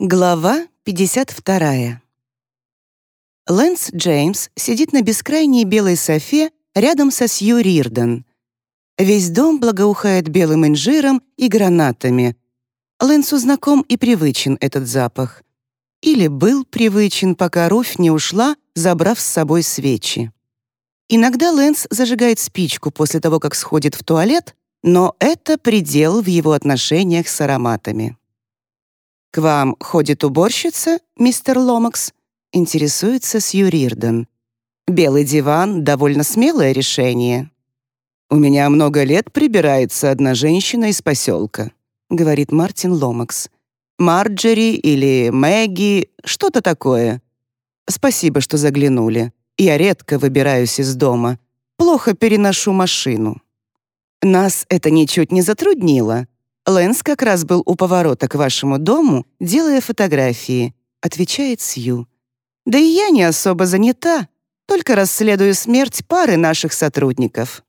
Глава 52. Лэнс Джеймс сидит на бескрайней белой софе рядом со Сью Рирден. Весь дом благоухает белым инжиром и гранатами. Лэнсу знаком и привычен этот запах. Или был привычен, пока Руфь не ушла, забрав с собой свечи. Иногда Лэнс зажигает спичку после того, как сходит в туалет, но это предел в его отношениях с ароматами. «К вам ходит уборщица, мистер Ломакс?» — интересуется Сью Рирден. «Белый диван — довольно смелое решение». «У меня много лет прибирается одна женщина из поселка», — говорит Мартин Ломакс. «Марджери или Мэгги, что-то такое. Спасибо, что заглянули. Я редко выбираюсь из дома. Плохо переношу машину». «Нас это ничуть не затруднило», Лэнс как раз был у поворота к вашему дому, делая фотографии», — отвечает Сью. «Да и я не особо занята, только расследую смерть пары наших сотрудников».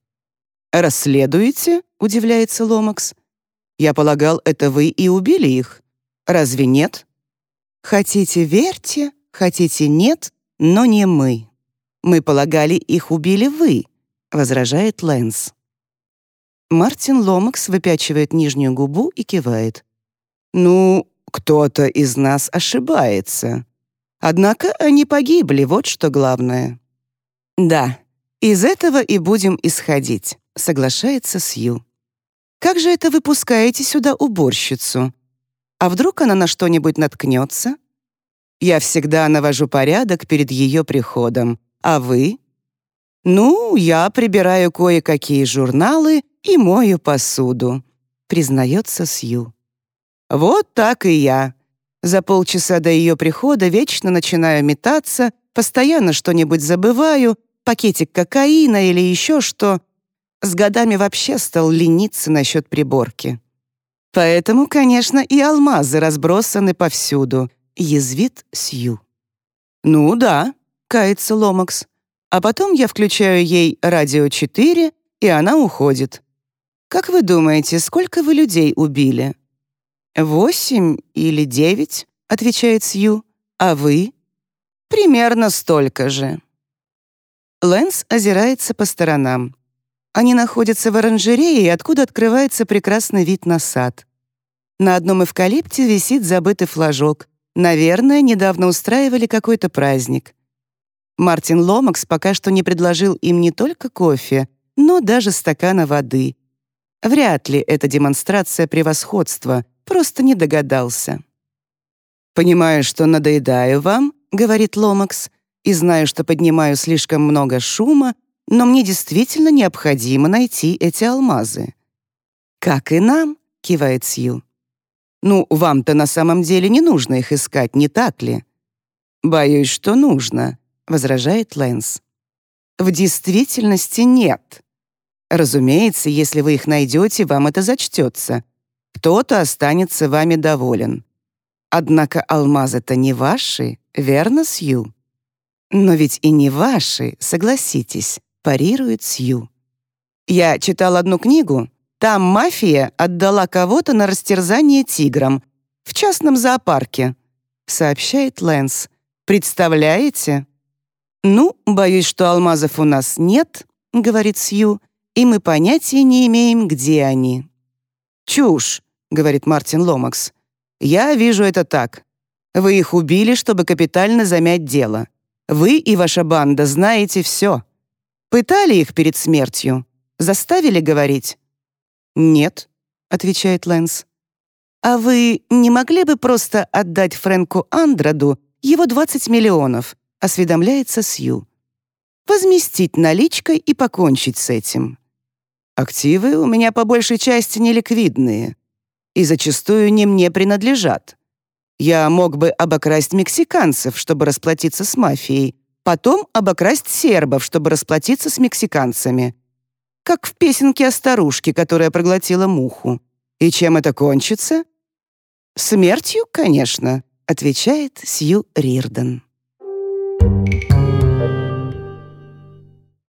«Расследуете?» — удивляется Ломакс. «Я полагал, это вы и убили их. Разве нет?» «Хотите — верьте, хотите — нет, но не мы. Мы полагали, их убили вы», — возражает Лэнс. Мартин Ломакс выпячивает нижнюю губу и кивает. «Ну, кто-то из нас ошибается. Однако они погибли, вот что главное». «Да, из этого и будем исходить», — соглашается Сью. «Как же это вы пускаете сюда уборщицу? А вдруг она на что-нибудь наткнется? Я всегда навожу порядок перед ее приходом. А вы?» «Ну, я прибираю кое-какие журналы и мою посуду», — признается Сью. «Вот так и я. За полчаса до ее прихода вечно начинаю метаться, постоянно что-нибудь забываю, пакетик кокаина или еще что. С годами вообще стал лениться насчет приборки. Поэтому, конечно, и алмазы разбросаны повсюду», — язвит Сью. «Ну да», — кается Ломакс. А потом я включаю ей радио 4, и она уходит. Как вы думаете, сколько вы людей убили?» «Восемь или девять», — отвечает Сью. «А вы?» «Примерно столько же». Лэнс озирается по сторонам. Они находятся в оранжерее, откуда открывается прекрасный вид на сад. На одном эвкалипте висит забытый флажок. Наверное, недавно устраивали какой-то праздник. Мартин Ломакс пока что не предложил им не только кофе, но даже стакана воды. Вряд ли это демонстрация превосходства, просто не догадался. «Понимаю, что надоедаю вам», — говорит Ломакс, «и знаю, что поднимаю слишком много шума, но мне действительно необходимо найти эти алмазы». «Как и нам», — кивает Сью. «Ну, вам-то на самом деле не нужно их искать, не так ли?» «Боюсь, что нужно», — возражает Лэнс. «В действительности нет», Разумеется, если вы их найдете, вам это зачтется. Кто-то останется вами доволен. Однако алмазы-то не ваши, верно, Сью? Но ведь и не ваши, согласитесь, парирует Сью. Я читал одну книгу, там мафия отдала кого-то на растерзание тиграм в частном зоопарке, сообщает Лэнс. Представляете? Ну, боюсь, что алмазов у нас нет, говорит Сью, и мы понятия не имеем, где они». «Чушь», — говорит Мартин Ломакс. «Я вижу это так. Вы их убили, чтобы капитально замять дело. Вы и ваша банда знаете все. Пытали их перед смертью? Заставили говорить?» «Нет», — отвечает Лэнс. «А вы не могли бы просто отдать Фрэнку Андраду его 20 миллионов?» — осведомляется Сью. «Возместить наличкой и покончить с этим». Активы у меня по большей части неликвидные и зачастую не мне принадлежат. Я мог бы обокрасть мексиканцев, чтобы расплатиться с мафией, потом обокрасть сербов, чтобы расплатиться с мексиканцами. Как в песенке о старушке, которая проглотила муху. И чем это кончится? Смертью, конечно, отвечает Сью Рирден.